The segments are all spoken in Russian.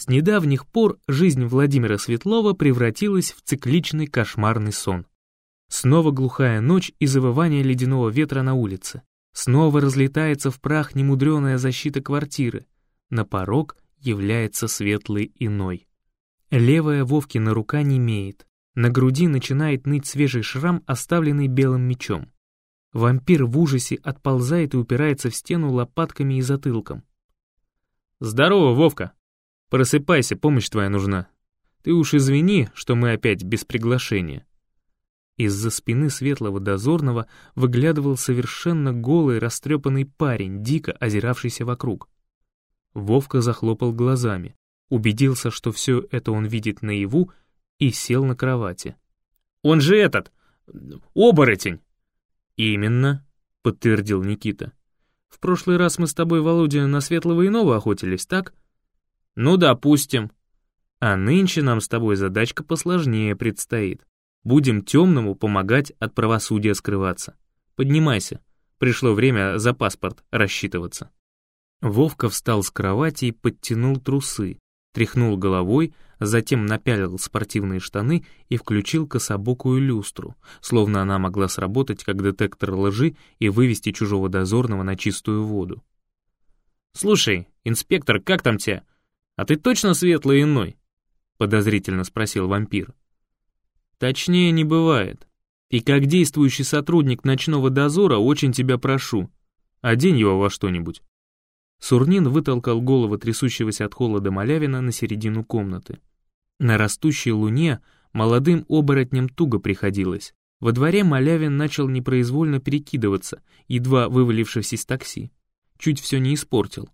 С недавних пор жизнь Владимира Светлова превратилась в цикличный кошмарный сон. Снова глухая ночь и завывание ледяного ветра на улице. Снова разлетается в прах немудреная защита квартиры. На порог является светлый иной. Левая Вовкина рука не имеет. На груди начинает ныть свежий шрам, оставленный белым мечом. Вампир в ужасе отползает и упирается в стену лопатками и затылком. «Здорово, Вовка! Просыпайся, помощь твоя нужна. Ты уж извини, что мы опять без приглашения». Из-за спины светлого дозорного выглядывал совершенно голый, растрепанный парень, дико озиравшийся вокруг. Вовка захлопал глазами, убедился, что все это он видит наяву, и сел на кровати. «Он же этот... оборотень!» «Именно», — подтвердил Никита. «В прошлый раз мы с тобой, Володя, на светлого иного охотились, так?» «Ну, допустим. А нынче нам с тобой задачка посложнее предстоит. Будем темному помогать от правосудия скрываться. Поднимайся. Пришло время за паспорт рассчитываться». Вовка встал с кровати и подтянул трусы, тряхнул головой, затем напялил спортивные штаны и включил кособокую люстру, словно она могла сработать как детектор лжи и вывести чужого дозорного на чистую воду. «Слушай, инспектор, как там тебя? А ты точно светлый иной?» — подозрительно спросил вампир. «Точнее не бывает. И как действующий сотрудник ночного дозора очень тебя прошу, одень его во что-нибудь». Сурнин вытолкал голову трясущегося от холода малявина на середину комнаты. На растущей луне молодым оборотням туго приходилось. Во дворе Малявин начал непроизвольно перекидываться, едва вывалившись из такси. Чуть все не испортил.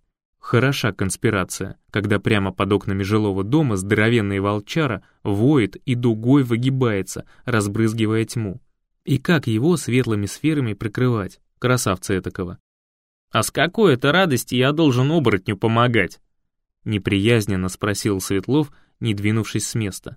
Хороша конспирация, когда прямо под окнами жилого дома здоровенный волчара воет и дугой выгибается, разбрызгивая тьму. И как его светлыми сферами прикрывать, красавца этакого? «А с какой это радости я должен оборотню помогать?» Неприязненно спросил Светлов, не двинувшись с места.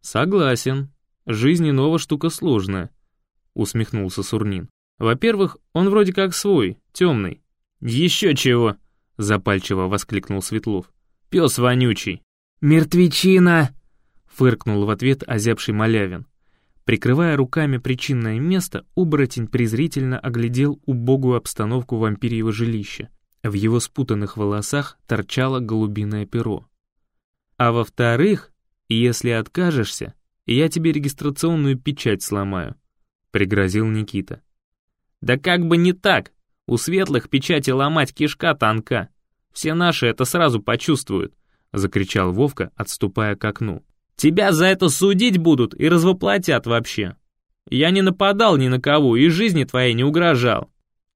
«Согласен. Жизнь иного штука сложная», — усмехнулся Сурнин. «Во-первых, он вроде как свой, темный». «Еще чего!» — запальчиво воскликнул Светлов. «Пес вонючий!» «Мертвечина!» — фыркнул в ответ озябший Малявин. Прикрывая руками причинное место, оборотень презрительно оглядел убогую обстановку вампирьего жилища. В его спутанных волосах торчало голубиное перо. «А во-вторых, если откажешься, я тебе регистрационную печать сломаю», — пригрозил Никита. «Да как бы не так! У светлых печати ломать кишка тонка. Все наши это сразу почувствуют», — закричал Вовка, отступая к окну. Тебя за это судить будут и развоплотят вообще. Я не нападал ни на кого и жизни твоей не угрожал.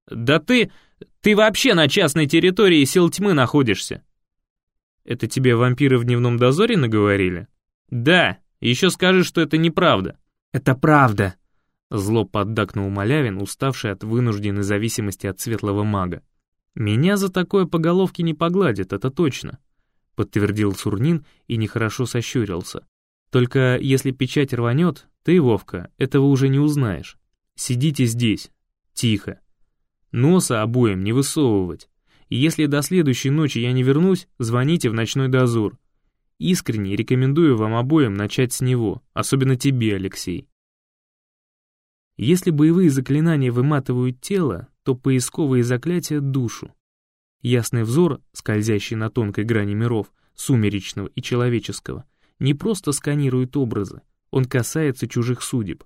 Да ты... ты вообще на частной территории сил тьмы находишься. Это тебе вампиры в дневном дозоре наговорили? Да, еще скажи, что это неправда. Это правда. Зло поддакнул Малявин, уставший от вынужденной зависимости от светлого мага. Меня за такое по головке не погладят, это точно подтвердил Сурнин и нехорошо сощурился. Только если печать рванет, ты, Вовка, этого уже не узнаешь. Сидите здесь, тихо. Носа обоим не высовывать. И если до следующей ночи я не вернусь, звоните в ночной дозор. Искренне рекомендую вам обоим начать с него, особенно тебе, Алексей. Если боевые заклинания выматывают тело, то поисковые заклятия — душу. Ясный взор, скользящий на тонкой грани миров, сумеречного и человеческого, не просто сканирует образы, он касается чужих судеб.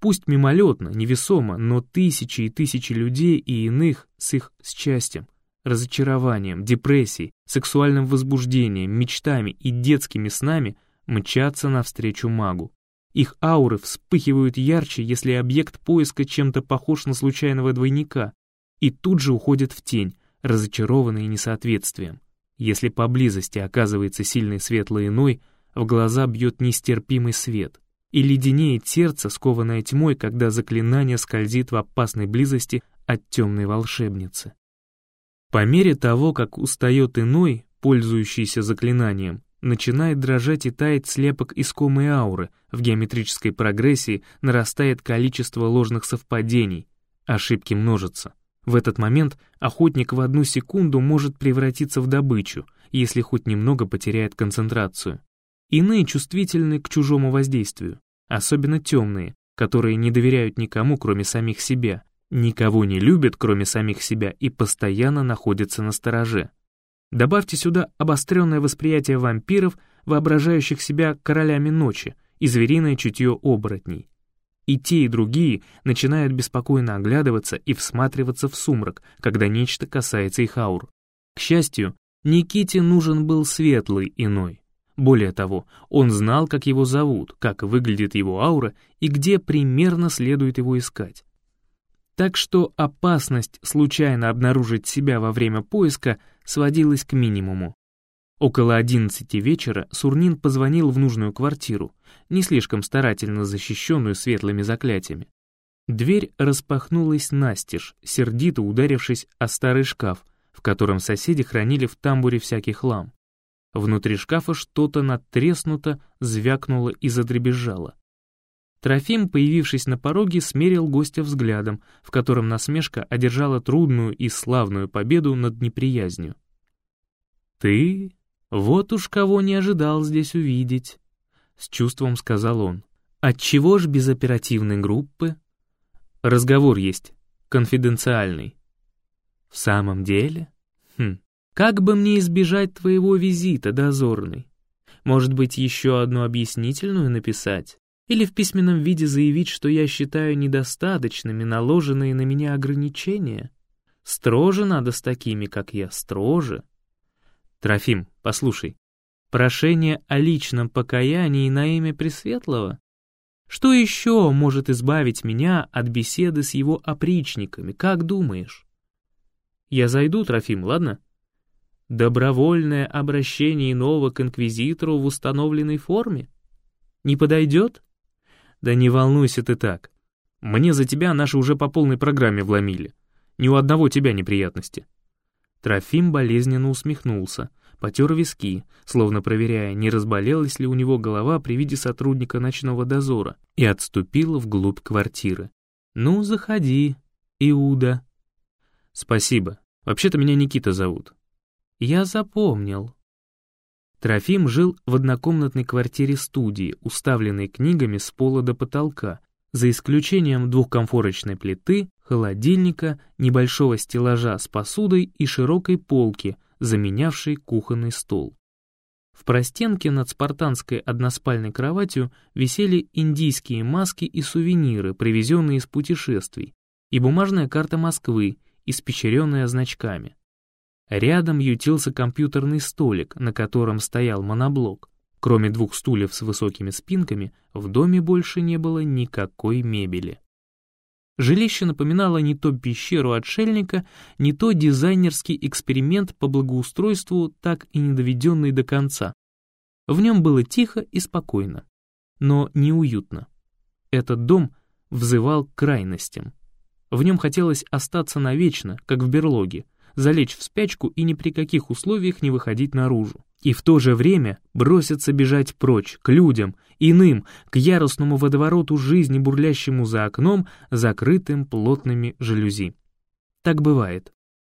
Пусть мимолетно, невесомо, но тысячи и тысячи людей и иных с их счастьем, разочарованием, депрессией, сексуальным возбуждением, мечтами и детскими снами мчатся навстречу магу. Их ауры вспыхивают ярче, если объект поиска чем-то похож на случайного двойника, и тут же уходят в тень, разочарованные несоответствием. Если поблизости оказывается сильный светлый иной, в глаза бьет нестерпимый свет, и леденеет сердце, скованное тьмой, когда заклинание скользит в опасной близости от темной волшебницы. По мере того, как устает иной, пользующийся заклинанием, начинает дрожать и таять слепок искомой ауры, в геометрической прогрессии нарастает количество ложных совпадений, ошибки множатся. В этот момент охотник в одну секунду может превратиться в добычу, если хоть немного потеряет концентрацию. Иные чувствительны к чужому воздействию, особенно темные, которые не доверяют никому, кроме самих себя, никого не любят, кроме самих себя, и постоянно находятся на стороже. Добавьте сюда обостренное восприятие вампиров, воображающих себя королями ночи, и звериное чутье оборотней. И те, и другие начинают беспокойно оглядываться и всматриваться в сумрак, когда нечто касается их аур. К счастью, Никите нужен был светлый иной. Более того, он знал, как его зовут, как выглядит его аура и где примерно следует его искать. Так что опасность случайно обнаружить себя во время поиска сводилась к минимуму. Около одиннадцати вечера Сурнин позвонил в нужную квартиру, не слишком старательно защищенную светлыми заклятиями. Дверь распахнулась настежь, сердито ударившись о старый шкаф, в котором соседи хранили в тамбуре всякий хлам. Внутри шкафа что-то надтреснуто, звякнуло и задребезжало. Трофим, появившись на пороге, смерил гостя взглядом, в котором насмешка одержала трудную и славную победу над неприязнью. «Ты «Вот уж кого не ожидал здесь увидеть», — с чувством сказал он. «Отчего ж без оперативной группы?» «Разговор есть, конфиденциальный». «В самом деле? Хм, как бы мне избежать твоего визита, дозорный? Может быть, еще одну объяснительную написать? Или в письменном виде заявить, что я считаю недостаточными наложенные на меня ограничения? Строже надо с такими, как я, строже». Трофим, послушай. Прошение о личном покаянии на имя Пресветлого? Что еще может избавить меня от беседы с его опричниками, как думаешь? Я зайду, Трофим, ладно? Добровольное обращение иного к инквизитору в установленной форме? Не подойдет? Да не волнуйся ты так. Мне за тебя наши уже по полной программе вломили. Ни у одного тебя неприятности. Трофим болезненно усмехнулся, потер виски, словно проверяя, не разболелась ли у него голова при виде сотрудника ночного дозора, и отступил вглубь квартиры. «Ну, заходи, Иуда». «Спасибо. Вообще-то меня Никита зовут». «Я запомнил». Трофим жил в однокомнатной квартире-студии, уставленной книгами с пола до потолка, за исключением двухкомфорочной плиты, холодильника, небольшого стеллажа с посудой и широкой полки, заменявшей кухонный стол. В простенке над спартанской односпальной кроватью висели индийские маски и сувениры, привезенные из путешествий, и бумажная карта Москвы, испещренная значками. Рядом ютился компьютерный столик, на котором стоял моноблок. Кроме двух стульев с высокими спинками, в доме больше не было никакой мебели. Жилище напоминало не то пещеру отшельника, не то дизайнерский эксперимент по благоустройству, так и не доведенный до конца. В нем было тихо и спокойно, но неуютно. Этот дом взывал к крайностям. В нем хотелось остаться навечно, как в берлоге, залечь в спячку и ни при каких условиях не выходить наружу и в то же время броситься бежать прочь, к людям, иным, к яростному водовороту жизни, бурлящему за окном, закрытым плотными жалюзи. Так бывает.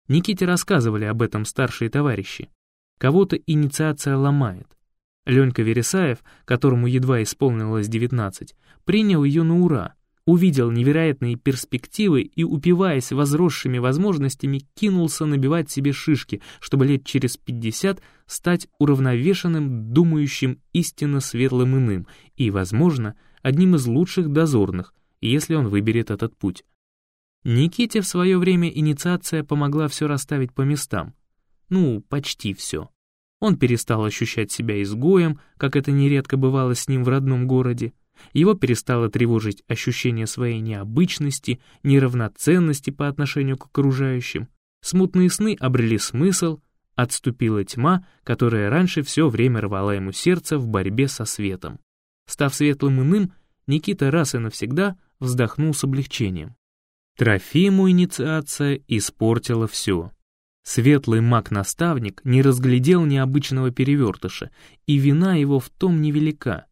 Никите рассказывали об этом старшие товарищи. Кого-то инициация ломает. Ленька Вересаев, которому едва исполнилось 19, принял ее на ура, увидел невероятные перспективы и, упиваясь возросшими возможностями, кинулся набивать себе шишки, чтобы лет через 50 стать уравновешенным, думающим истинно светлым иным и, возможно, одним из лучших дозорных, если он выберет этот путь. Никите в свое время инициация помогла все расставить по местам. Ну, почти все. Он перестал ощущать себя изгоем, как это нередко бывало с ним в родном городе, его перестало тревожить ощущение своей необычности, неравноценности по отношению к окружающим. Смутные сны обрели смысл, отступила тьма, которая раньше все время рвала ему сердце в борьбе со светом. Став светлым иным, Никита раз и навсегда вздохнул с облегчением. Трофиму инициация испортила все. Светлый маг-наставник не разглядел необычного перевертыша, и вина его в том невелика —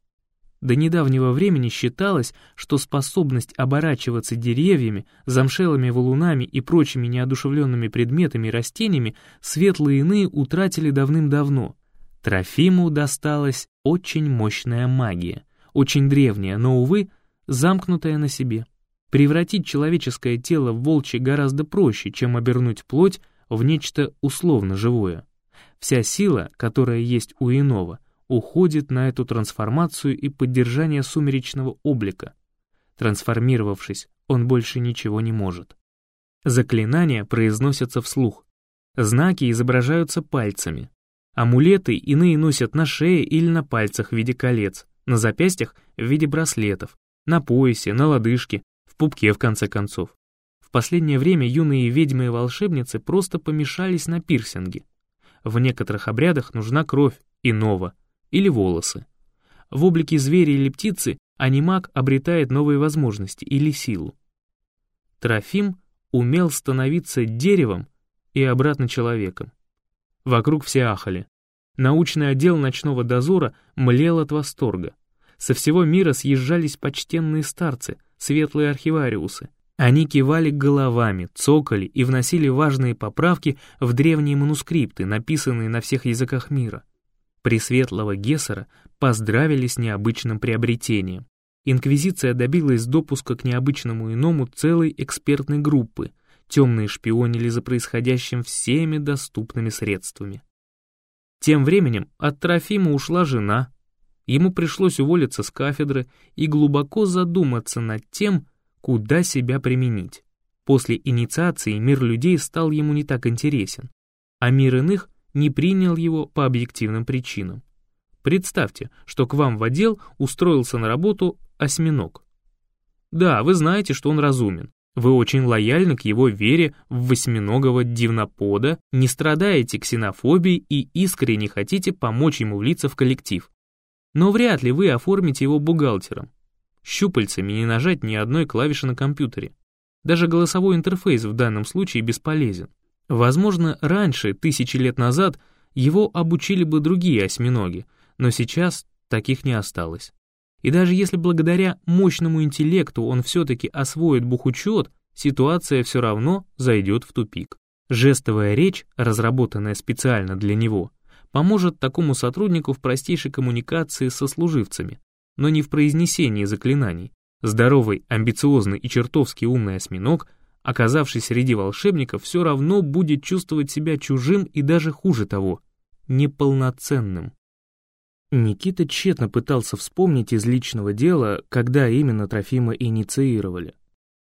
До недавнего времени считалось, что способность оборачиваться деревьями, замшелыми валунами и прочими неодушевленными предметами и растениями светлые иные утратили давным-давно. Трофиму досталась очень мощная магия, очень древняя, но, увы, замкнутая на себе. Превратить человеческое тело в волчье гораздо проще, чем обернуть плоть в нечто условно живое. Вся сила, которая есть у иного — уходит на эту трансформацию и поддержание сумеречного облика. Трансформировавшись, он больше ничего не может. Заклинания произносятся вслух. Знаки изображаются пальцами. Амулеты иные носят на шее или на пальцах в виде колец, на запястьях в виде браслетов, на поясе, на лодыжке, в пупке в конце концов. В последнее время юные ведьмы и волшебницы просто помешались на пирсинге. В некоторых обрядах нужна кровь, иного, или волосы. В облике зверя или птицы анимак обретает новые возможности или силу. Трофим умел становиться деревом и обратно человеком. Вокруг все ахали. Научный отдел ночного дозора млел от восторга. Со всего мира съезжались почтенные старцы, светлые архивариусы. Они кивали головами, цокали и вносили важные поправки в древние манускрипты, написанные на всех языках мира. Пресветлого Гессера поздравили с необычным приобретением. Инквизиция добилась допуска к необычному иному целой экспертной группы, темные шпионили за происходящим всеми доступными средствами. Тем временем от Трофима ушла жена, ему пришлось уволиться с кафедры и глубоко задуматься над тем, куда себя применить. После инициации мир людей стал ему не так интересен, а мир иных не принял его по объективным причинам. Представьте, что к вам в отдел устроился на работу осьминог. Да, вы знаете, что он разумен. Вы очень лояльны к его вере в восьминогого дивнопода, не страдаете ксенофобией и искренне хотите помочь ему влиться в коллектив. Но вряд ли вы оформите его бухгалтером. Щупальцами не нажать ни одной клавиши на компьютере. Даже голосовой интерфейс в данном случае бесполезен. Возможно, раньше, тысячи лет назад, его обучили бы другие осьминоги, но сейчас таких не осталось. И даже если благодаря мощному интеллекту он все-таки освоит бухучет, ситуация все равно зайдет в тупик. Жестовая речь, разработанная специально для него, поможет такому сотруднику в простейшей коммуникации со служивцами, но не в произнесении заклинаний. Здоровый, амбициозный и чертовски умный осьминог — оказавшись среди волшебников, все равно будет чувствовать себя чужим и даже хуже того, неполноценным. Никита тщетно пытался вспомнить из личного дела, когда именно Трофима инициировали.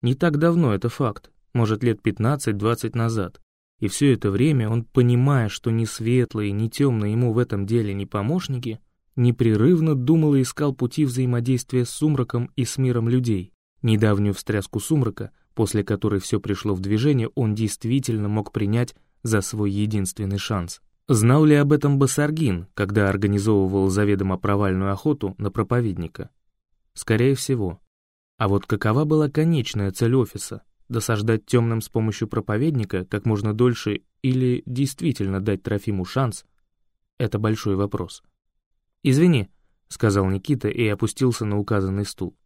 Не так давно это факт, может лет 15-20 назад. И все это время он, понимая, что ни светлые, ни темные ему в этом деле не помощники, непрерывно думал и искал пути взаимодействия с сумраком и с миром людей. Недавнюю встряску сумрака — после которой все пришло в движение, он действительно мог принять за свой единственный шанс. Знал ли об этом Басаргин, когда организовывал заведомо провальную охоту на проповедника? Скорее всего. А вот какова была конечная цель офиса? Досаждать темным с помощью проповедника как можно дольше или действительно дать Трофиму шанс? Это большой вопрос. «Извини», — сказал Никита и опустился на указанный стул.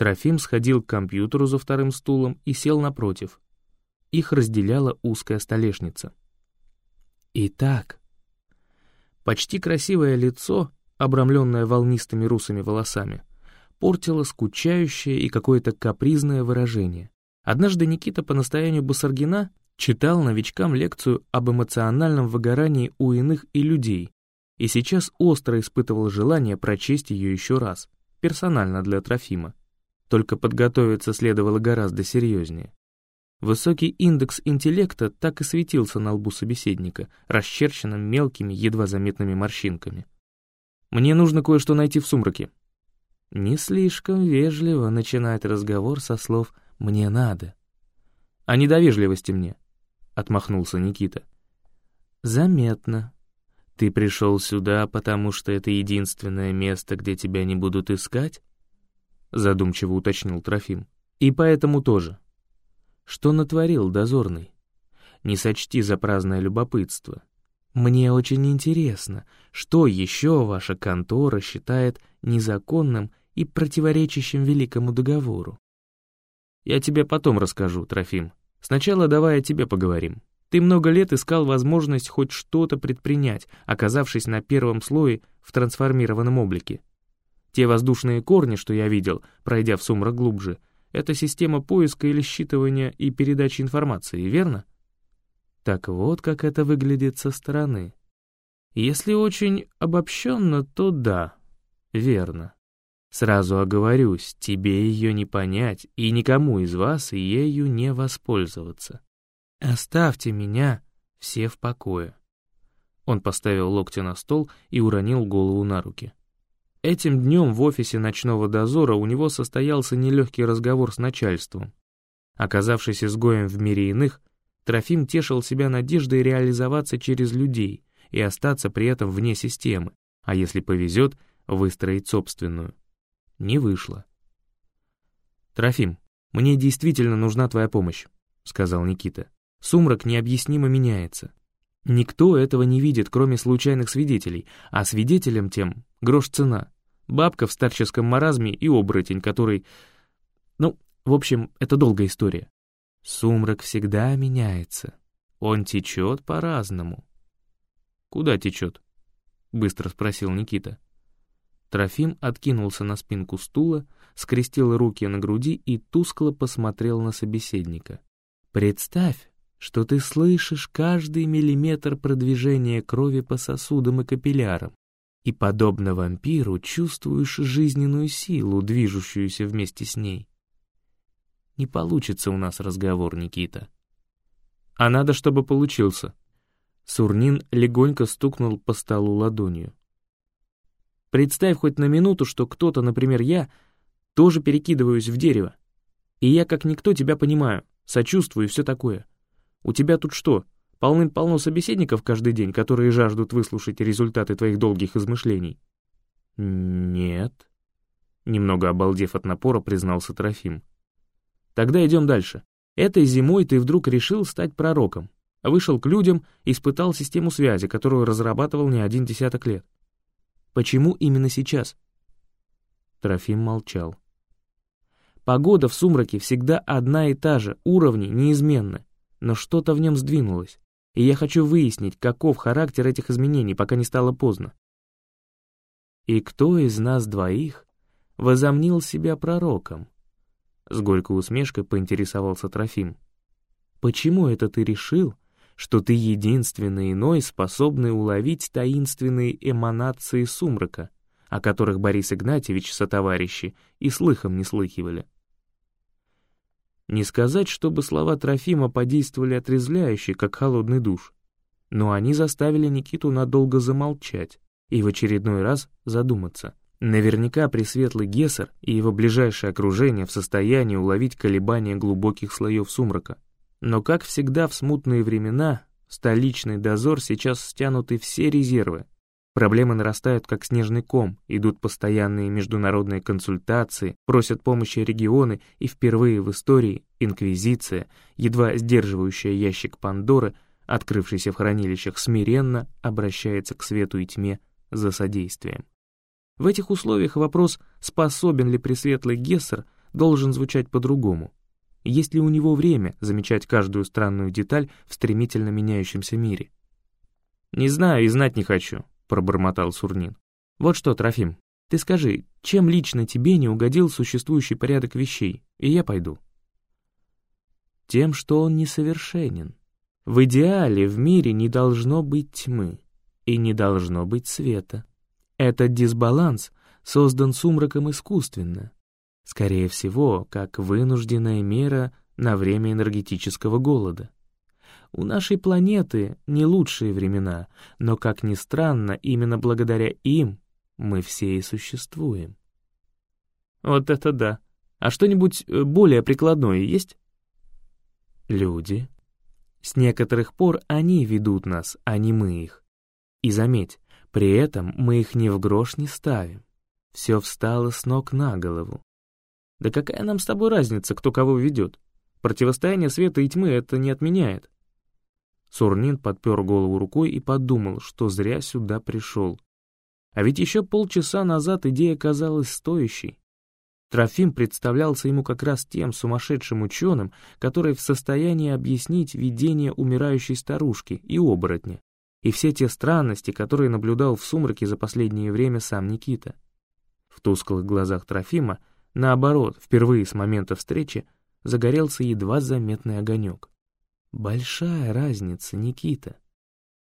Трофим сходил к компьютеру за вторым стулом и сел напротив. Их разделяла узкая столешница. Итак, почти красивое лицо, обрамленное волнистыми русыми волосами, портило скучающее и какое-то капризное выражение. Однажды Никита по настоянию Басаргина читал новичкам лекцию об эмоциональном выгорании у иных и людей, и сейчас остро испытывал желание прочесть ее еще раз, персонально для Трофима. Только подготовиться следовало гораздо серьезнее. Высокий индекс интеллекта так и светился на лбу собеседника, расчерченным мелкими, едва заметными морщинками. «Мне нужно кое-что найти в сумраке». Не слишком вежливо начинает разговор со слов «мне надо». «А не до вежливости мне», — отмахнулся Никита. «Заметно. Ты пришел сюда, потому что это единственное место, где тебя не будут искать?» Задумчиво уточнил Трофим. И поэтому тоже. Что натворил дозорный? Не сочти за праздное любопытство. Мне очень интересно, что еще ваша контора считает незаконным и противоречащим великому договору. Я тебе потом расскажу, Трофим. Сначала давай о тебе поговорим. Ты много лет искал возможность хоть что-то предпринять, оказавшись на первом слое в трансформированном облике. Те воздушные корни, что я видел, пройдя в сумрак глубже, это система поиска или считывания и передачи информации, верно? Так вот, как это выглядит со стороны. Если очень обобщенно, то да, верно. Сразу оговорюсь, тебе ее не понять и никому из вас ею не воспользоваться. Оставьте меня все в покое. Он поставил локти на стол и уронил голову на руки. Этим днем в офисе ночного дозора у него состоялся нелегкий разговор с начальством. Оказавшись изгоем в мире иных, Трофим тешил себя надеждой реализоваться через людей и остаться при этом вне системы, а если повезет, выстроить собственную. Не вышло. «Трофим, мне действительно нужна твоя помощь», — сказал Никита. «Сумрак необъяснимо меняется. Никто этого не видит, кроме случайных свидетелей, а свидетелям тем грош цена. Бабка в старческом маразме и оборотень, который... Ну, в общем, это долгая история. Сумрак всегда меняется. Он течет по-разному. «Куда течет?» — быстро спросил Никита. Трофим откинулся на спинку стула, скрестил руки на груди и тускло посмотрел на собеседника. «Представь, что ты слышишь каждый миллиметр продвижения крови по сосудам и капиллярам, и, подобно вампиру, чувствуешь жизненную силу, движущуюся вместе с ней. Не получится у нас разговор, Никита. А надо, чтобы получился. Сурнин легонько стукнул по столу ладонью. Представь хоть на минуту, что кто-то, например, я, тоже перекидываюсь в дерево. И я как никто тебя понимаю, сочувствую и все такое. У тебя тут что, полным-полно собеседников каждый день, которые жаждут выслушать результаты твоих долгих измышлений? Нет. Немного обалдев от напора, признался Трофим. Тогда идем дальше. Этой зимой ты вдруг решил стать пророком. Вышел к людям, испытал систему связи, которую разрабатывал не один десяток лет. Почему именно сейчас? Трофим молчал. Погода в сумраке всегда одна и та же, уровни неизменны, но что-то в нем сдвинулось, и я хочу выяснить, каков характер этих изменений, пока не стало поздно. И кто из нас двоих возомнил себя пророком? С горькой усмешкой поинтересовался Трофим. «Почему это ты решил, что ты единственный иной, способный уловить таинственные эманации сумрака, о которых Борис Игнатьевич сотоварищи и слыхом не слыхивали?» Не сказать, чтобы слова Трофима подействовали отрезвляюще, как холодный душ, но они заставили Никиту надолго замолчать и в очередной раз задуматься. Наверняка Пресветлый Гессер и его ближайшее окружение в состоянии уловить колебания глубоких слоев сумрака. Но, как всегда в смутные времена, столичный дозор сейчас стянуты все резервы. Проблемы нарастают как снежный ком, идут постоянные международные консультации, просят помощи регионы, и впервые в истории Инквизиция, едва сдерживающая ящик Пандоры, открывшийся в хранилищах, смиренно обращается к свету и тьме за содействием. В этих условиях вопрос, способен ли Пресветлый Гессер, должен звучать по-другому. Есть ли у него время замечать каждую странную деталь в стремительно меняющемся мире? «Не знаю и знать не хочу», — пробормотал Сурнин. «Вот что, Трофим, ты скажи, чем лично тебе не угодил существующий порядок вещей, и я пойду?» Тем, что он несовершенен. В идеале в мире не должно быть тьмы и не должно быть света. Этот дисбаланс создан сумраком искусственно, скорее всего, как вынужденная мера на время энергетического голода. У нашей планеты не лучшие времена, но, как ни странно, именно благодаря им мы все и существуем. Вот это да. А что-нибудь э, более прикладное есть? Люди. С некоторых пор они ведут нас, а не мы их. И заметь, при этом мы их ни в грош не ставим. Все встало с ног на голову. Да какая нам с тобой разница, кто кого ведет? Противостояние света и тьмы это не отменяет. Сурнин подпер голову рукой и подумал, что зря сюда пришел. А ведь еще полчаса назад идея казалась стоящей. Трофим представлялся ему как раз тем сумасшедшим ученым, который в состоянии объяснить видение умирающей старушки и оборотня, и все те странности, которые наблюдал в сумраке за последнее время сам Никита. В тусклых глазах Трофима, наоборот, впервые с момента встречи, загорелся едва заметный огонек. Большая разница, Никита.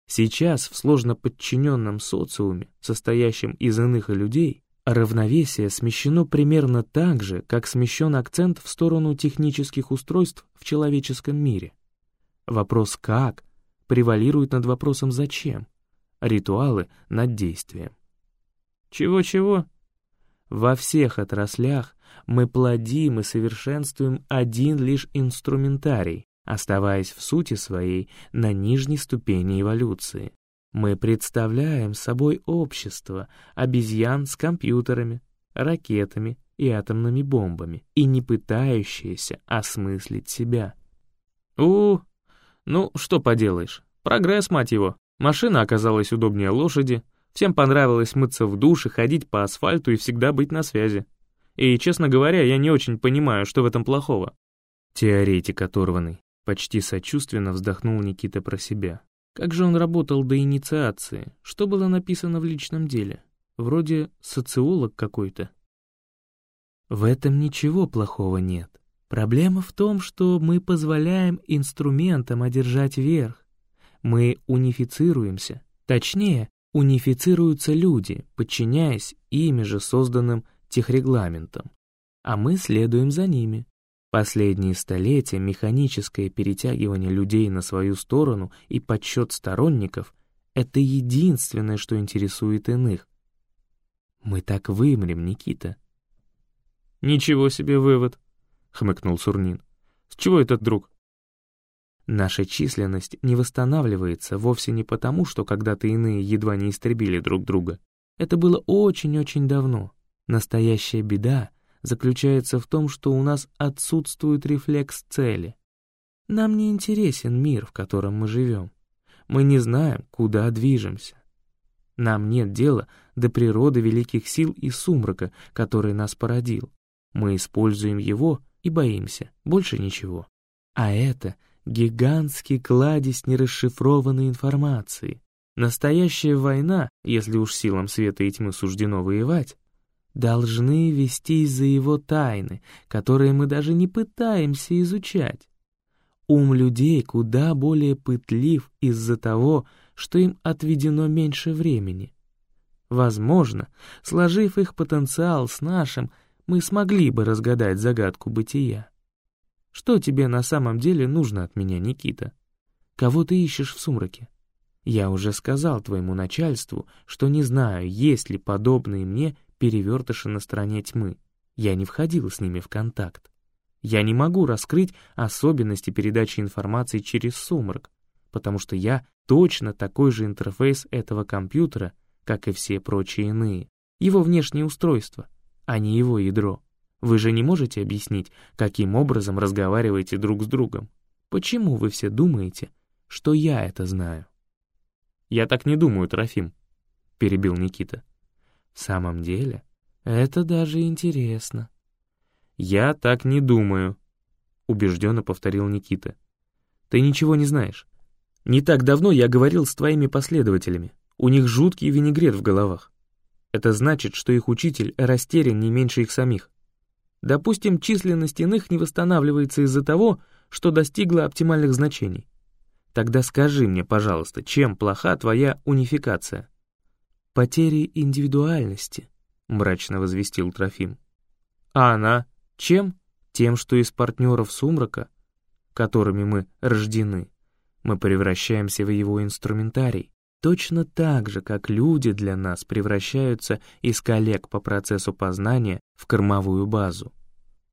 Сейчас в сложно подчиненном социуме, состоящем из иных людей, равновесие смещено примерно так же, как смещен акцент в сторону технических устройств в человеческом мире. Вопрос «как» превалирует над вопросом «зачем», ритуалы над действием. Чего-чего? Во всех отраслях мы плодим и совершенствуем один лишь инструментарий, оставаясь в сути своей на нижней ступени эволюции. Мы представляем собой общество обезьян с компьютерами, ракетами и атомными бомбами, и не пытающиеся осмыслить себя. У, ну что поделаешь, прогресс, мать его. Машина оказалась удобнее лошади, всем понравилось мыться в душе, ходить по асфальту и всегда быть на связи. И, честно говоря, я не очень понимаю, что в этом плохого. Теоретик оторванный. Почти сочувственно вздохнул Никита про себя. Как же он работал до инициации? Что было написано в личном деле? Вроде социолог какой-то. В этом ничего плохого нет. Проблема в том, что мы позволяем инструментам одержать верх. Мы унифицируемся. Точнее, унифицируются люди, подчиняясь ими же созданным техрегламентам. А мы следуем за ними. Последние столетия механическое перетягивание людей на свою сторону и подсчет сторонников — это единственное, что интересует иных. Мы так вымрем, Никита. «Ничего себе вывод», — хмыкнул Сурнин. «С чего этот друг?» Наша численность не восстанавливается вовсе не потому, что когда-то иные едва не истребили друг друга. Это было очень-очень давно. Настоящая беда — заключается в том, что у нас отсутствует рефлекс цели. Нам не интересен мир, в котором мы живем. Мы не знаем, куда движемся. Нам нет дела до природы великих сил и сумрака, который нас породил. Мы используем его и боимся, больше ничего. А это гигантский кладезь нерасшифрованной информации. Настоящая война, если уж силам света и тьмы суждено воевать, должны вестись за его тайны, которые мы даже не пытаемся изучать. Ум людей куда более пытлив из-за того, что им отведено меньше времени. Возможно, сложив их потенциал с нашим, мы смогли бы разгадать загадку бытия. Что тебе на самом деле нужно от меня, Никита? Кого ты ищешь в сумраке? Я уже сказал твоему начальству, что не знаю, есть ли подобные мне перевертыши на стороне тьмы. Я не входил с ними в контакт. Я не могу раскрыть особенности передачи информации через сумрак, потому что я точно такой же интерфейс этого компьютера, как и все прочие иные. Его внешнее устройство, а не его ядро. Вы же не можете объяснить, каким образом разговариваете друг с другом. Почему вы все думаете, что я это знаю? «Я так не думаю, Трофим», — перебил Никита. В самом деле, это даже интересно. «Я так не думаю», — убежденно повторил Никита. «Ты ничего не знаешь. Не так давно я говорил с твоими последователями. У них жуткий винегрет в головах. Это значит, что их учитель растерян не меньше их самих. Допустим, численность иных не восстанавливается из-за того, что достигла оптимальных значений. Тогда скажи мне, пожалуйста, чем плоха твоя унификация? Потери индивидуальности», — мрачно возвестил Трофим. «А она? Чем? Тем, что из партнеров сумрака, которыми мы рождены, мы превращаемся в его инструментарий, точно так же, как люди для нас превращаются из коллег по процессу познания в кормовую базу.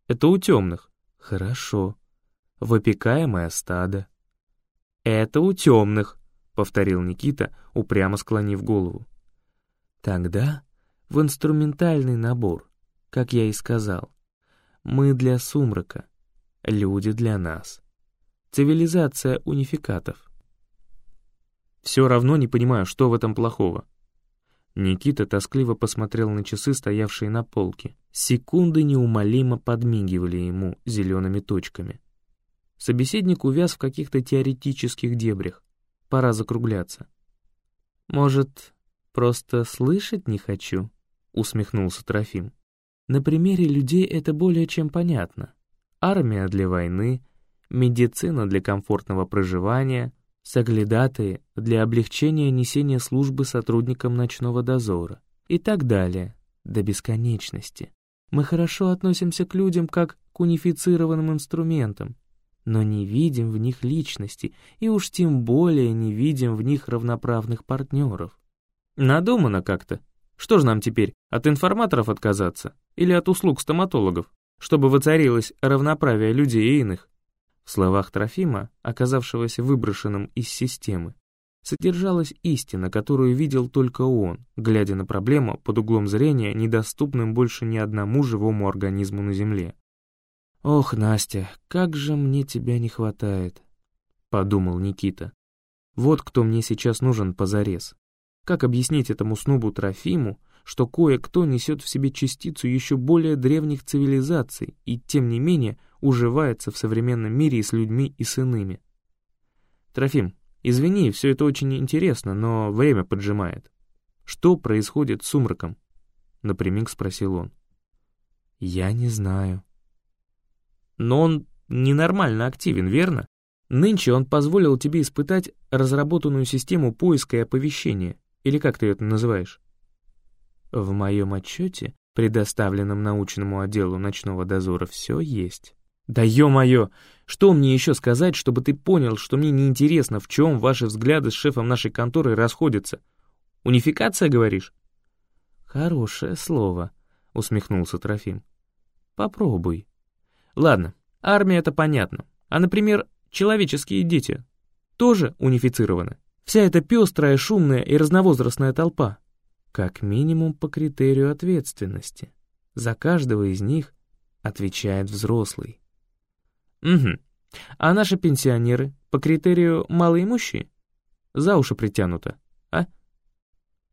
Это у темных. Хорошо. В опекаемое стадо. Это у темных, повторил Никита, упрямо склонив голову. Тогда в инструментальный набор, как я и сказал. Мы для сумрака, люди для нас. Цивилизация унификатов. Все равно не понимаю, что в этом плохого». Никита тоскливо посмотрел на часы, стоявшие на полке. Секунды неумолимо подмигивали ему зелеными точками. Собеседник увяз в каких-то теоретических дебрях. Пора закругляться. «Может, просто слышать не хочу?» — усмехнулся Трофим. «На примере людей это более чем понятно. Армия для войны, медицина для комфортного проживания, соглядатые для облегчения несения службы сотрудникам ночного дозора и так далее, до бесконечности. Мы хорошо относимся к людям как к унифицированным инструментам, но не видим в них личности и уж тем более не видим в них равноправных партнеров. Надумано как-то. Что же нам теперь, от информаторов отказаться или от услуг стоматологов, чтобы воцарилось равноправие людей и иных? В словах Трофима, оказавшегося выброшенным из системы, содержалась истина, которую видел только он, глядя на проблему под углом зрения, недоступным больше ни одному живому организму на Земле. «Ох, Настя, как же мне тебя не хватает», — подумал Никита. «Вот кто мне сейчас нужен позарез. Как объяснить этому снубу Трофиму, что кое-кто несет в себе частицу еще более древних цивилизаций и, тем не менее, уживается в современном мире и с людьми, и с иными. Трофим, извини, все это очень интересно, но время поджимает. Что происходит с сумраком? Напрямик спросил он. Я не знаю. Но он ненормально активен, верно? Нынче он позволил тебе испытать разработанную систему поиска и оповещения, или как ты это называешь? В моем отчете, предоставленном научному отделу ночного дозора, все есть. «Да ё-моё! Что мне еще сказать, чтобы ты понял, что мне неинтересно, в чем ваши взгляды с шефом нашей конторы расходятся? Унификация, говоришь?» «Хорошее слово», — усмехнулся Трофим. «Попробуй». «Ладно, армия — это понятно. А, например, человеческие дети тоже унифицированы? Вся эта пестрая, шумная и разновозрастная толпа?» «Как минимум по критерию ответственности. За каждого из них отвечает взрослый». Угу. А наши пенсионеры по критерию малоимущие? За уши притянуто, а?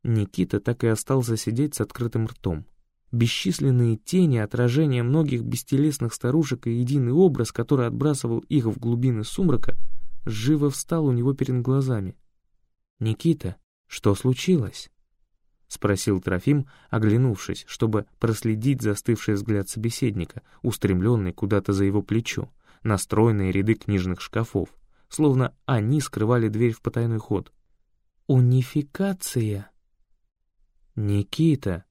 Никита так и остался сидеть с открытым ртом. Бесчисленные тени, отражения многих бестелесных старушек и единый образ, который отбрасывал их в глубины сумрака, живо встал у него перед глазами. «Никита, что случилось?» — спросил Трофим, оглянувшись, чтобы проследить застывший взгляд собеседника, устремленный куда-то за его плечо на стройные ряды книжных шкафов, словно они скрывали дверь в потайной ход. «Унификация?» «Никита!»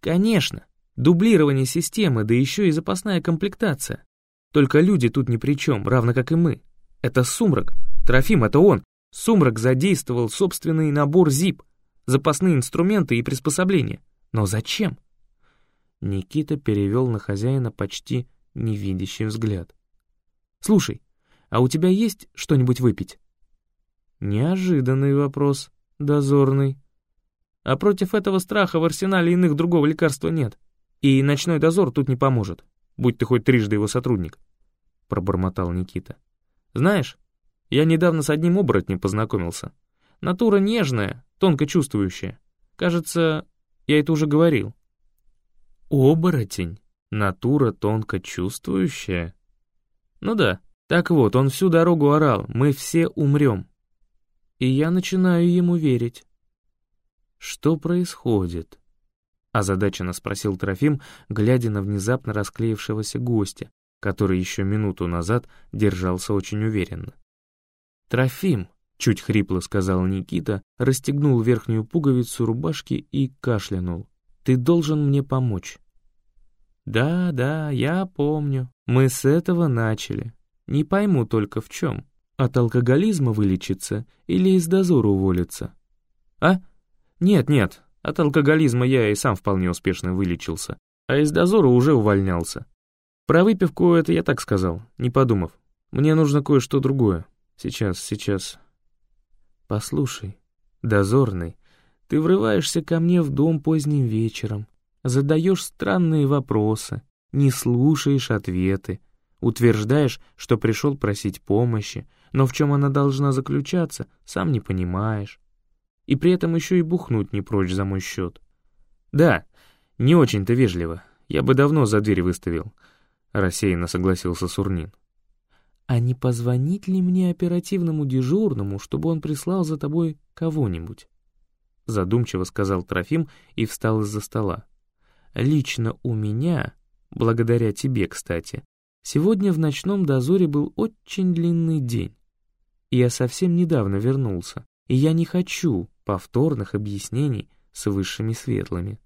«Конечно! Дублирование системы, да еще и запасная комплектация. Только люди тут ни при чем, равно как и мы. Это Сумрак. Трофим, это он. Сумрак задействовал собственный набор ZIP, запасные инструменты и приспособления. Но зачем?» Никита перевел на хозяина почти невидящий взгляд. Слушай, а у тебя есть что-нибудь выпить?» Неожиданный вопрос, дозорный. А против этого страха в арсенале иных другого лекарства нет. И ночной дозор тут не поможет, будь ты хоть трижды его сотрудник, — пробормотал Никита. Знаешь, я недавно с одним оборотнем познакомился. Натура нежная, тонко чувствующая. Кажется, я это уже говорил. Оборотень? Натура тонко чувствующая? Ну да. Так вот, он всю дорогу орал «Мы все умрем». И я начинаю ему верить. «Что происходит?» Озадаченно спросил Трофим, глядя на внезапно расклеившегося гостя, который еще минуту назад держался очень уверенно. «Трофим!» — чуть хрипло сказал Никита, расстегнул верхнюю пуговицу рубашки и кашлянул. «Ты должен мне помочь». «Да, да, я помню. Мы с этого начали. Не пойму только в чем. От алкоголизма вылечиться или из дозора уволиться?» «А? Нет, нет, от алкоголизма я и сам вполне успешно вылечился, а из дозора уже увольнялся. Про выпивку это я так сказал, не подумав. Мне нужно кое-что другое. Сейчас, сейчас. Послушай, дозорный, ты врываешься ко мне в дом поздним вечером, задаешь странные вопросы, не слушаешь ответы, утверждаешь, что пришел просить помощи, Но в чем она должна заключаться, сам не понимаешь. И при этом еще и бухнуть не прочь за мой счет. Да, не очень-то вежливо. Я бы давно за дверь выставил. Рассеянно согласился Сурнин. А не позвонить ли мне оперативному дежурному, чтобы он прислал за тобой кого-нибудь? Задумчиво сказал Трофим и встал из-за стола. Лично у меня, благодаря тебе, кстати, сегодня в ночном дозоре был очень длинный день. Я совсем недавно вернулся, и я не хочу повторных объяснений с высшими светлыми.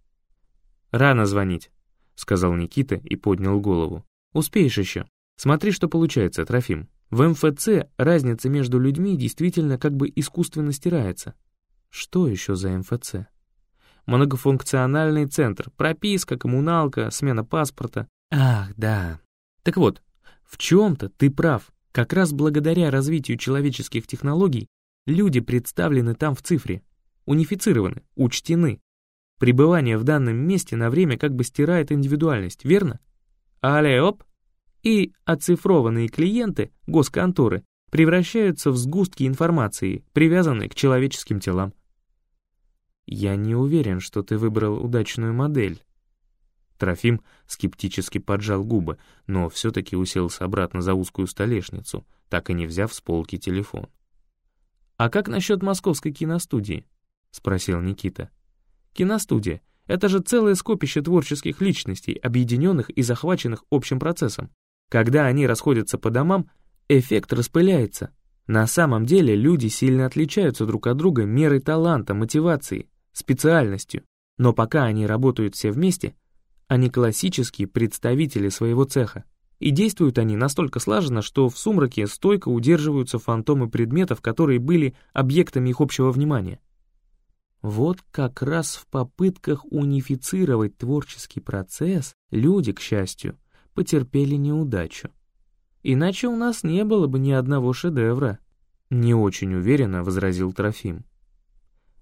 «Рано звонить», — сказал Никита и поднял голову. «Успеешь еще. Смотри, что получается, Трофим. В МФЦ разница между людьми действительно как бы искусственно стирается. Что еще за МФЦ? Многофункциональный центр, прописка, коммуналка, смена паспорта. Ах, да. Так вот, в чем-то ты прав. Как раз благодаря развитию человеческих технологий люди представлены там в цифре, унифицированы, учтены. Пребывание в данном месте на время как бы стирает индивидуальность, верно? Але оп! И оцифрованные клиенты, госконторы, превращаются в сгустки информации, привязанные к человеческим телам. «Я не уверен, что ты выбрал удачную модель». Трофим скептически поджал губы, но все-таки уселся обратно за узкую столешницу, так и не взяв с полки телефон. «А как насчет московской киностудии?» — спросил Никита. «Киностудия — это же целое скопище творческих личностей, объединенных и захваченных общим процессом. Когда они расходятся по домам, эффект распыляется. На самом деле люди сильно отличаются друг от друга мерой таланта, мотивации, специальностью, но пока они работают все вместе, они классические представители своего цеха. И действуют они настолько слаженно, что в сумраке стойко удерживаются фантомы предметов, которые были объектами их общего внимания. Вот как раз в попытках унифицировать творческий процесс люди, к счастью, потерпели неудачу. Иначе у нас не было бы ни одного шедевра. Не очень уверенно возразил Трофим.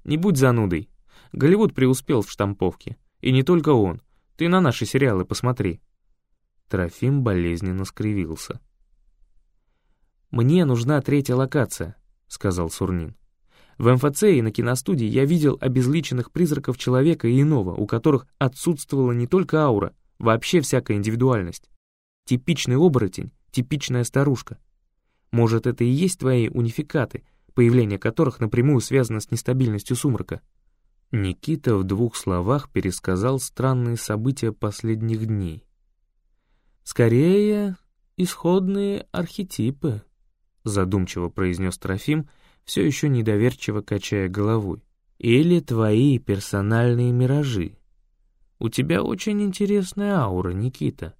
Не будь занудой. Голливуд преуспел в штамповке. И не только он. Ты на наши сериалы посмотри. Трофим болезненно скривился. «Мне нужна третья локация», — сказал Сурнин. «В МФЦ и на киностудии я видел обезличенных призраков человека и иного, у которых отсутствовала не только аура, вообще всякая индивидуальность. Типичный оборотень, типичная старушка. Может, это и есть твои унификаты, появление которых напрямую связано с нестабильностью сумрака?» Никита в двух словах пересказал странные события последних дней. «Скорее, исходные архетипы», — задумчиво произнес Трофим, все еще недоверчиво качая головой. «Или твои персональные миражи. У тебя очень интересная аура, Никита.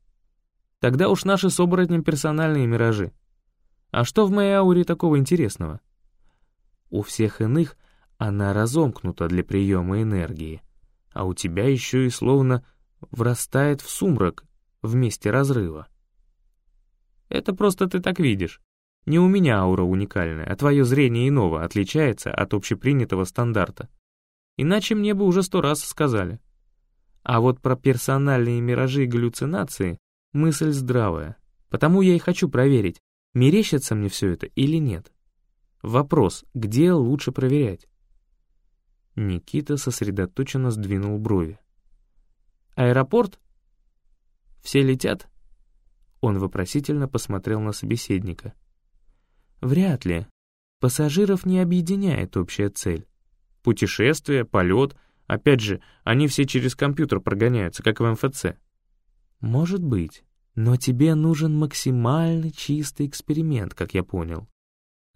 Тогда уж наши с оборотнем персональные миражи. А что в моей ауре такого интересного?» У всех иных она разомкнута для приема энергии, а у тебя еще и словно врастает в сумрак в месте разрыва. Это просто ты так видишь. Не у меня аура уникальная, а твое зрение иного отличается от общепринятого стандарта. Иначе мне бы уже сто раз сказали. А вот про персональные миражи и галлюцинации мысль здравая. Потому я и хочу проверить, мерещится мне все это или нет. Вопрос, где лучше проверять? Никита сосредоточенно сдвинул брови. «Аэропорт? Все летят?» Он вопросительно посмотрел на собеседника. «Вряд ли. Пассажиров не объединяет общая цель. Путешествие, полет, опять же, они все через компьютер прогоняются, как в МФЦ». «Может быть, но тебе нужен максимально чистый эксперимент, как я понял.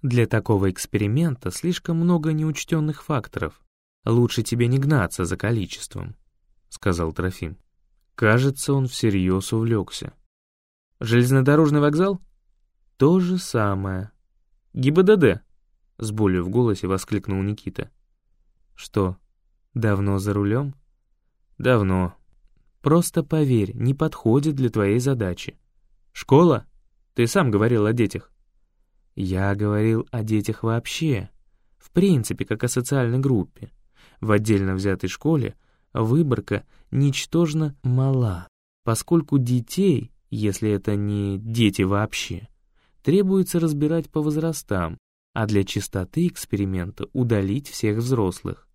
Для такого эксперимента слишком много неучтенных факторов, лучше тебе не гнаться за количеством», — сказал Трофим. Кажется, он всерьез увлекся. «Железнодорожный вокзал?» «То же самое». «ГИБДД?» — с болью в голосе воскликнул Никита. «Что, давно за рулем?» «Давно. Просто поверь, не подходит для твоей задачи. Школа? Ты сам говорил о детях». «Я говорил о детях вообще, в принципе, как о социальной группе. В отдельно взятой школе выборка ничтожно мала, поскольку детей, если это не дети вообще, требуется разбирать по возрастам, а для чистоты эксперимента удалить всех взрослых.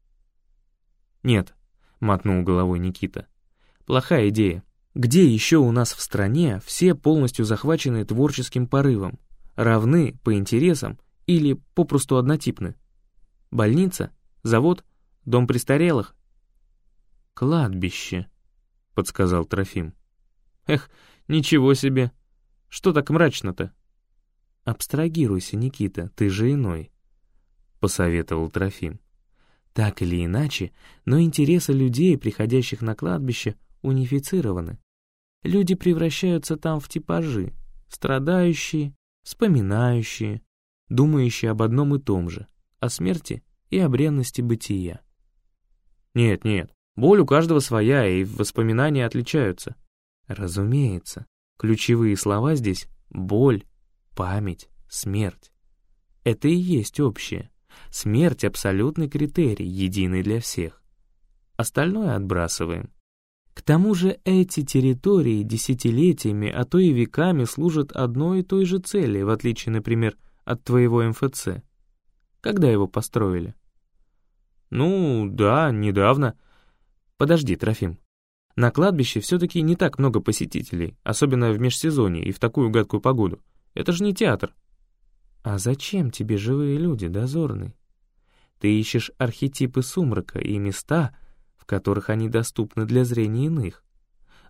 «Нет», — мотнул головой Никита, — «плохая идея. Где еще у нас в стране все полностью захвачены творческим порывом, равны по интересам или попросту однотипны? Больница? Завод? Дом престарелых?» «Кладбище», — подсказал Трофим. «Эх, ничего себе! Что так мрачно-то?» «Абстрагируйся, Никита, ты же иной», — посоветовал Трофим. Так или иначе, но интересы людей, приходящих на кладбище, унифицированы. Люди превращаются там в типажи, страдающие, вспоминающие, думающие об одном и том же, о смерти и о бренности бытия. Нет, нет, боль у каждого своя, и воспоминания отличаются. Разумеется, ключевые слова здесь — боль, память, смерть. Это и есть общее. Смерть — абсолютный критерий, единый для всех. Остальное отбрасываем. К тому же эти территории десятилетиями, а то и веками служат одной и той же цели, в отличие, например, от твоего МФЦ. Когда его построили? Ну, да, недавно. Подожди, Трофим. На кладбище все-таки не так много посетителей, особенно в межсезонье и в такую гадкую погоду. Это же не театр. А зачем тебе живые люди, дозорный? Ты ищешь архетипы сумрака и места, в которых они доступны для зрения иных.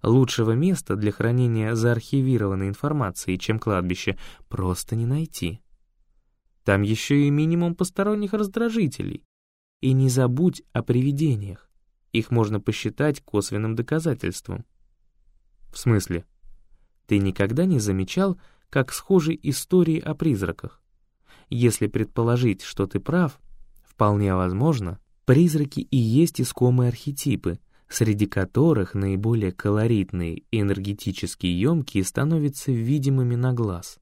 Лучшего места для хранения заархивированной информации, чем кладбище, просто не найти. Там еще и минимум посторонних раздражителей. И не забудь о привидениях. Их можно посчитать косвенным доказательством. В смысле? Ты никогда не замечал, как схожи истории о призраках. Если предположить, что ты прав, вполне возможно, призраки и есть искомые архетипы, среди которых наиболее колоритные и энергетически емкие становятся видимыми на глаз.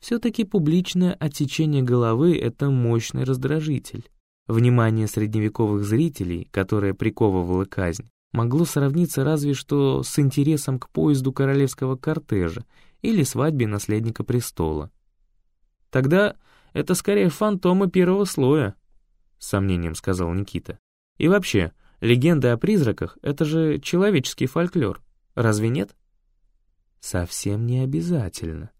Все-таки публичное отсечение головы — это мощный раздражитель. Внимание средневековых зрителей, которое приковывало казнь, могло сравниться разве что с интересом к поезду королевского кортежа или свадьбе наследника престола. Тогда это скорее фантомы первого слоя, с сомнением сказал Никита. И вообще, легенды о призраках — это же человеческий фольклор, разве нет? Совсем не обязательно.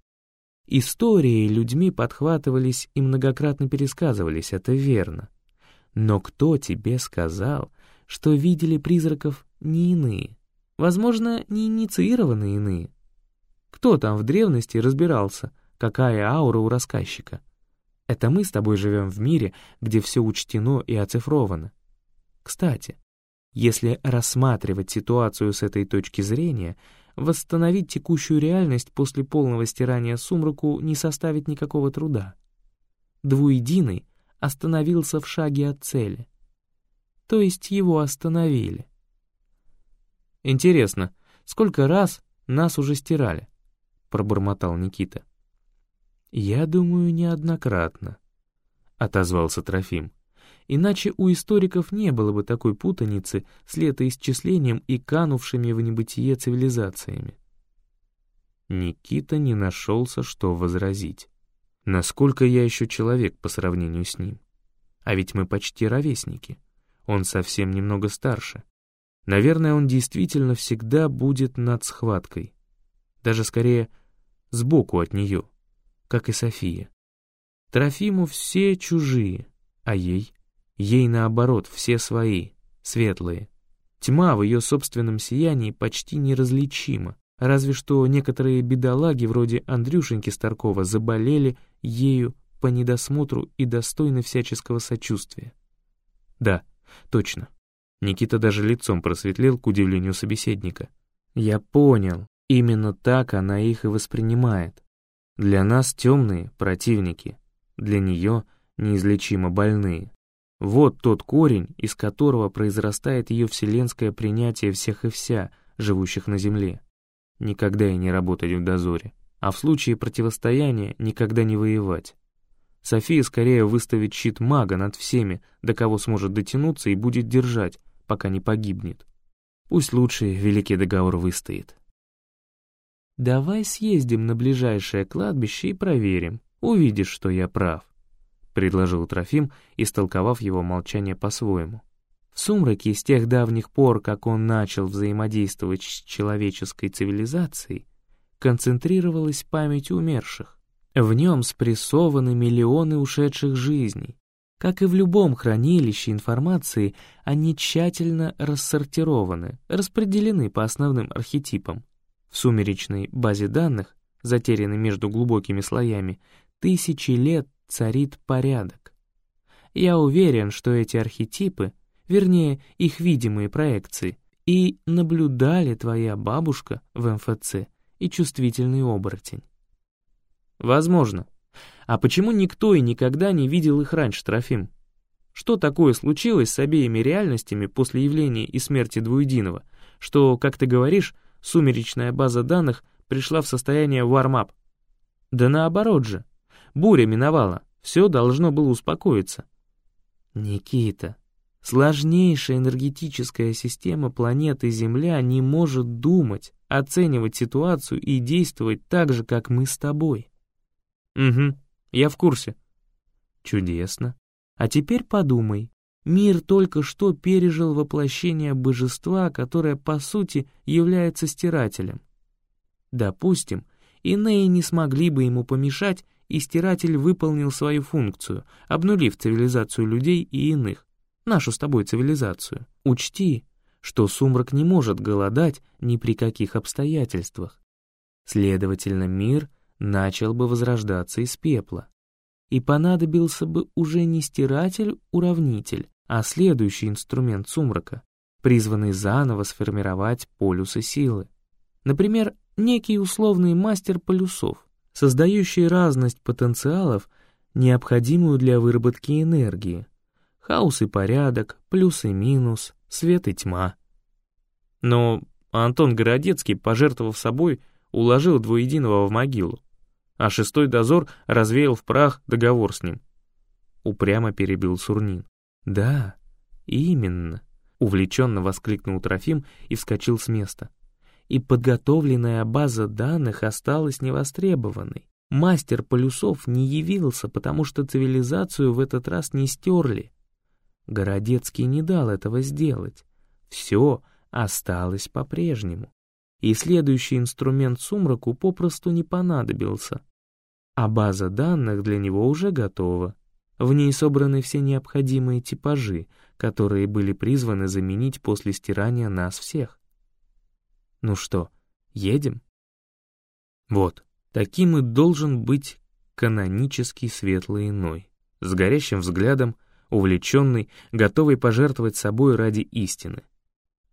Истории людьми подхватывались и многократно пересказывались, это верно. Но кто тебе сказал, что видели призраков не иные? Возможно, не инициированные иные. Кто там в древности разбирался, какая аура у рассказчика? Это мы с тобой живем в мире, где все учтено и оцифровано. Кстати, если рассматривать ситуацию с этой точки зрения, восстановить текущую реальность после полного стирания сумраку не составит никакого труда. Двуединый остановился в шаге от цели. То есть его остановили. Интересно, сколько раз нас уже стирали? пробормотал Никита. «Я думаю, неоднократно», — отозвался Трофим. «Иначе у историков не было бы такой путаницы с летоисчислением и канувшими в небытие цивилизациями». Никита не нашелся, что возразить. Насколько я еще человек по сравнению с ним? А ведь мы почти ровесники. Он совсем немного старше. Наверное, он действительно всегда будет над схваткой. Даже скорее сбоку от нее, как и София. Трофиму все чужие, а ей? Ей наоборот, все свои, светлые. Тьма в ее собственном сиянии почти неразличима, разве что некоторые бедолаги вроде Андрюшеньки Старкова заболели ею по недосмотру и достойны всяческого сочувствия. Да, точно. Никита даже лицом просветлел к удивлению собеседника. Я понял, Именно так она их и воспринимает. Для нас темные — противники, для нее — неизлечимо больные. Вот тот корень, из которого произрастает ее вселенское принятие всех и вся, живущих на Земле. Никогда и не работать в дозоре, а в случае противостояния никогда не воевать. София скорее выставит щит мага над всеми, до кого сможет дотянуться и будет держать, пока не погибнет. Пусть лучше Великий Договор выстоит. Давай съездим на ближайшее кладбище и проверим. Увидишь, что я прав», — предложил Трофим, истолковав его молчание по-своему. В сумраке с тех давних пор, как он начал взаимодействовать с человеческой цивилизацией, концентрировалась память умерших. В нем спрессованы миллионы ушедших жизней. Как и в любом хранилище информации, они тщательно рассортированы, распределены по основным архетипам. Сумеречной базе данных, затерянной между глубокими слоями, тысячи лет царит порядок. Я уверен, что эти архетипы, вернее, их видимые проекции, и наблюдали твоя бабушка в МФЦ и чувствительный оборотень. Возможно. А почему никто и никогда не видел их раньше, Трофим? Что такое случилось с обеими реальностями после явления и смерти Двуединого, что, как ты говоришь, сумеречная база данных пришла в состояние вармап? Да наоборот же. Буря миновала, все должно было успокоиться. Никита, сложнейшая энергетическая система планеты Земля не может думать, оценивать ситуацию и действовать так же, как мы с тобой. Угу, я в курсе. Чудесно. А теперь подумай. Мир только что пережил воплощение божества, которое, по сути, является стирателем. Допустим, иные не смогли бы ему помешать, и стиратель выполнил свою функцию, обнулив цивилизацию людей и иных, нашу с тобой цивилизацию. Учти, что сумрак не может голодать ни при каких обстоятельствах. Следовательно, мир начал бы возрождаться из пепла. И понадобился бы уже не стиратель-уравнитель, а следующий инструмент сумрака, призванный заново сформировать полюсы силы. Например, некий условный мастер полюсов, создающий разность потенциалов, необходимую для выработки энергии. Хаос и порядок, плюс и минус, свет и тьма. Но Антон Городецкий, пожертвовав собой, уложил двуединого в могилу а шестой дозор развеял в прах договор с ним. Упрямо перебил Сурнин. «Да, именно», — увлеченно воскликнул Трофим и вскочил с места. И подготовленная база данных осталась невостребованной. Мастер полюсов не явился, потому что цивилизацию в этот раз не стерли. Городецкий не дал этого сделать. Все осталось по-прежнему и следующий инструмент сумраку попросту не понадобился. А база данных для него уже готова. В ней собраны все необходимые типажи, которые были призваны заменить после стирания нас всех. Ну что, едем? Вот, таким и должен быть канонический светлый иной, с горящим взглядом, увлеченный, готовый пожертвовать собой ради истины.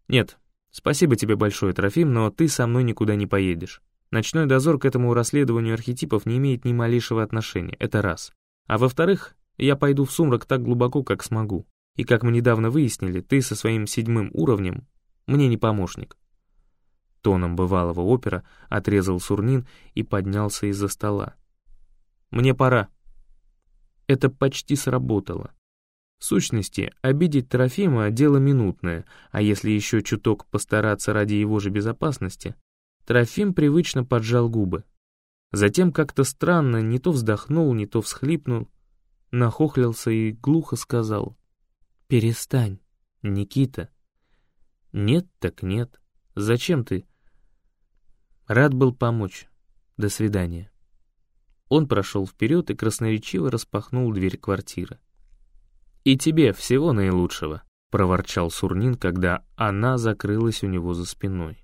Нет, Спасибо тебе большое, Трофим, но ты со мной никуда не поедешь. Ночной дозор к этому расследованию архетипов не имеет ни малейшего отношения, это раз. А во-вторых, я пойду в сумрак так глубоко, как смогу. И как мы недавно выяснили, ты со своим седьмым уровнем мне не помощник. Тоном бывалого опера отрезал Сурнин и поднялся из-за стола. «Мне пора». Это почти сработало. В сущности, обидеть Трофима — дело минутное, а если еще чуток постараться ради его же безопасности, Трофим привычно поджал губы. Затем как-то странно не то вздохнул, не то всхлипнул, нахохлился и глухо сказал «Перестань, Никита». «Нет так нет. Зачем ты?» Рад был помочь. До свидания. Он прошел вперед и красноречиво распахнул дверь квартиры. «И тебе всего наилучшего», — проворчал Сурнин, когда она закрылась у него за спиной.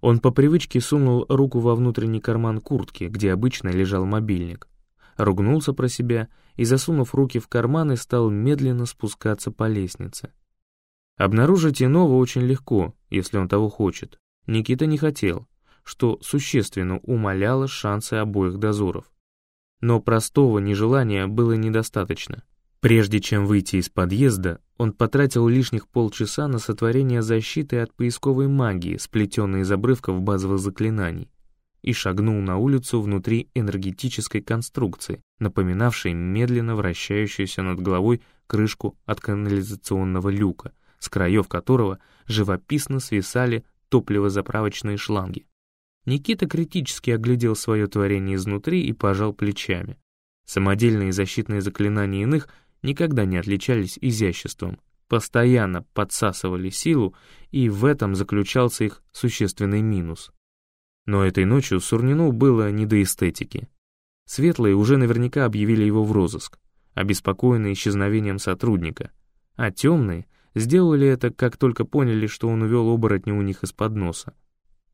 Он по привычке сунул руку во внутренний карман куртки, где обычно лежал мобильник, ругнулся про себя и, засунув руки в карманы, стал медленно спускаться по лестнице. Обнаружить иного очень легко, если он того хочет. Никита не хотел, что существенно умаляло шансы обоих дозоров. Но простого нежелания было недостаточно. Прежде чем выйти из подъезда, он потратил лишних полчаса на сотворение защиты от поисковой магии, сплетенной из обрывков базовых заклинаний, и шагнул на улицу внутри энергетической конструкции, напоминавшей медленно вращающуюся над головой крышку от канализационного люка, с краев которого живописно свисали топливозаправочные шланги. Никита критически оглядел свое творение изнутри и пожал плечами. Самодельные защитные заклинания иных никогда не отличались изяществом, постоянно подсасывали силу, и в этом заключался их существенный минус. Но этой ночью Сурнину было не до эстетики. Светлые уже наверняка объявили его в розыск, обеспокоенные исчезновением сотрудника, а темные сделали это, как только поняли, что он увел оборотня у них из-под носа.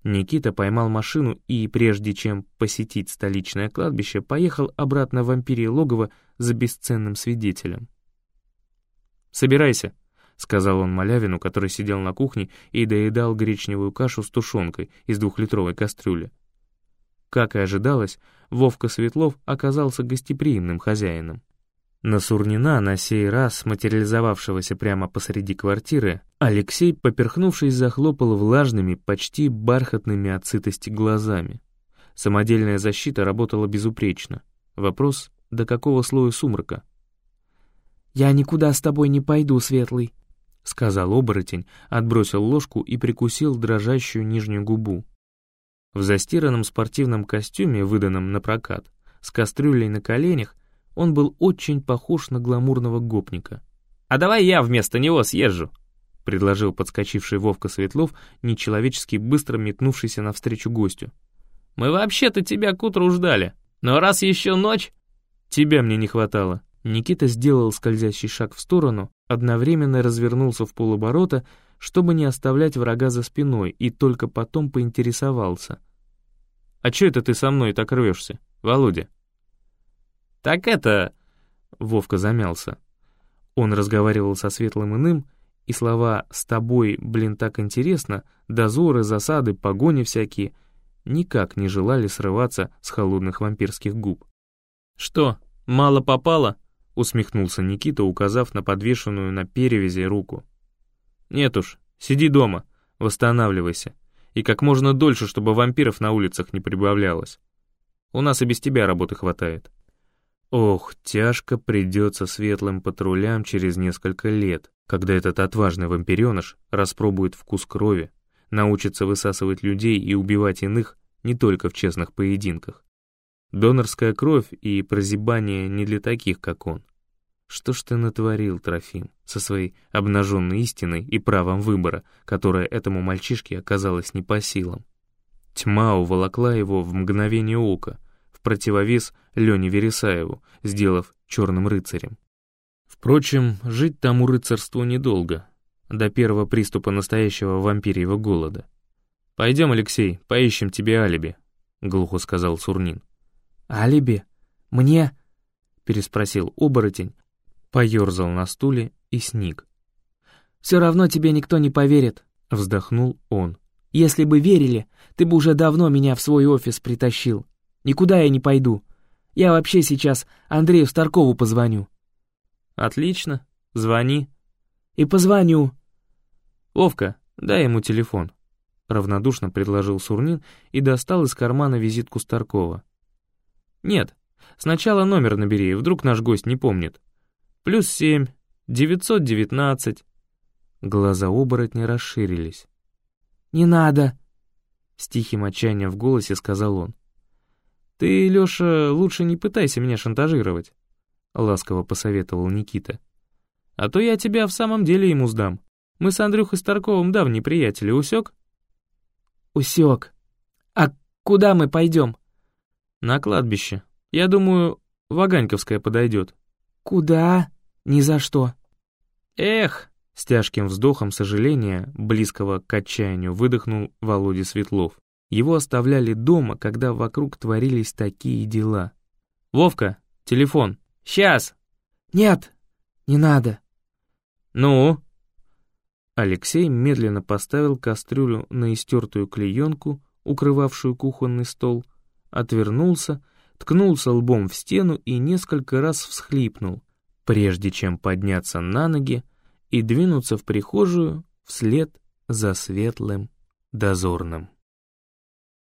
Никита поймал машину и, прежде чем посетить столичное кладбище, поехал обратно в вампирье логово за бесценным свидетелем. «Собирайся», — сказал он Малявину, который сидел на кухне и доедал гречневую кашу с тушенкой из двухлитровой кастрюли. Как и ожидалось, Вовка Светлов оказался гостеприимным хозяином. На Сурнина, на сей раз материализовавшегося прямо посреди квартиры, Алексей, поперхнувшись, захлопал влажными, почти бархатными от сытости глазами. Самодельная защита работала безупречно. Вопрос, до какого слоя сумрака? «Я никуда с тобой не пойду, Светлый», — сказал оборотень, отбросил ложку и прикусил дрожащую нижнюю губу. В застиранном спортивном костюме, выданном на прокат, с кастрюлей на коленях, он был очень похож на гламурного гопника. «А давай я вместо него съезжу», — предложил подскочивший Вовка Светлов, нечеловечески быстро метнувшийся навстречу гостю. «Мы вообще-то тебя к утру ждали, но раз еще ночь...» «Тебя мне не хватало». Никита сделал скользящий шаг в сторону, одновременно развернулся в полоборота, чтобы не оставлять врага за спиной, и только потом поинтересовался. «А чё это ты со мной так рвешься, Володя?» «Так это...» — Вовка замялся. Он разговаривал со светлым иным, и слова «с тобой, блин, так интересно», дозоры, засады, погони всякие, никак не желали срываться с холодных вампирских губ. «Что, мало попало?» — усмехнулся Никита, указав на подвешенную на перевязи руку. «Нет уж, сиди дома, восстанавливайся, и как можно дольше, чтобы вампиров на улицах не прибавлялось. У нас и без тебя работы хватает». Ох, тяжко придется светлым патрулям через несколько лет, когда этот отважный вампиреныш распробует вкус крови, научится высасывать людей и убивать иных не только в честных поединках. Донорская кровь и прозябание не для таких, как он. Что ж ты натворил, Трофим, со своей обнаженной истиной и правом выбора, которое этому мальчишке оказалось не по силам? Тьма уволокла его в мгновение ока, противовес Лене Вересаеву, сделав черным рыцарем. Впрочем, жить тому рыцарству недолго, до первого приступа настоящего вампирьего голода. «Пойдем, Алексей, поищем тебе алиби», — глухо сказал Сурнин. «Алиби? Мне?» — переспросил оборотень, поерзал на стуле и сник. «Все равно тебе никто не поверит», — вздохнул он. «Если бы верили, ты бы уже давно меня в свой офис притащил. Никуда я не пойду. Я вообще сейчас Андрею Старкову позвоню». «Отлично. Звони». «И позвоню». «Вовка, дай ему телефон», — равнодушно предложил Сурнин и достал из кармана визитку Старкова. «Нет, сначала номер набери, вдруг наш гость не помнит. Плюс семь, девятьсот девятнадцать». Глаза оборотня расширились. «Не надо», — с тихим отчаянием в голосе сказал он. «Ты, Лёша, лучше не пытайся меня шантажировать», — ласково посоветовал Никита. «А то я тебя в самом деле ему сдам. Мы с Андрюхой Старковым давние приятели, усёк?» «Усёк. А куда мы пойдем?» «На кладбище. Я думаю, Ваганьковская подойдет». «Куда? Ни за что». «Эх!» — с тяжким вздохом сожаления, близкого к отчаянию, выдохнул Володя Светлов. Его оставляли дома, когда вокруг творились такие дела. «Вовка, телефон!» «Сейчас!» «Нет, не надо!» «Ну?» Алексей медленно поставил кастрюлю на истертую клеенку, укрывавшую кухонный стол, отвернулся, ткнулся лбом в стену и несколько раз всхлипнул, прежде чем подняться на ноги и двинуться в прихожую вслед за светлым дозорным.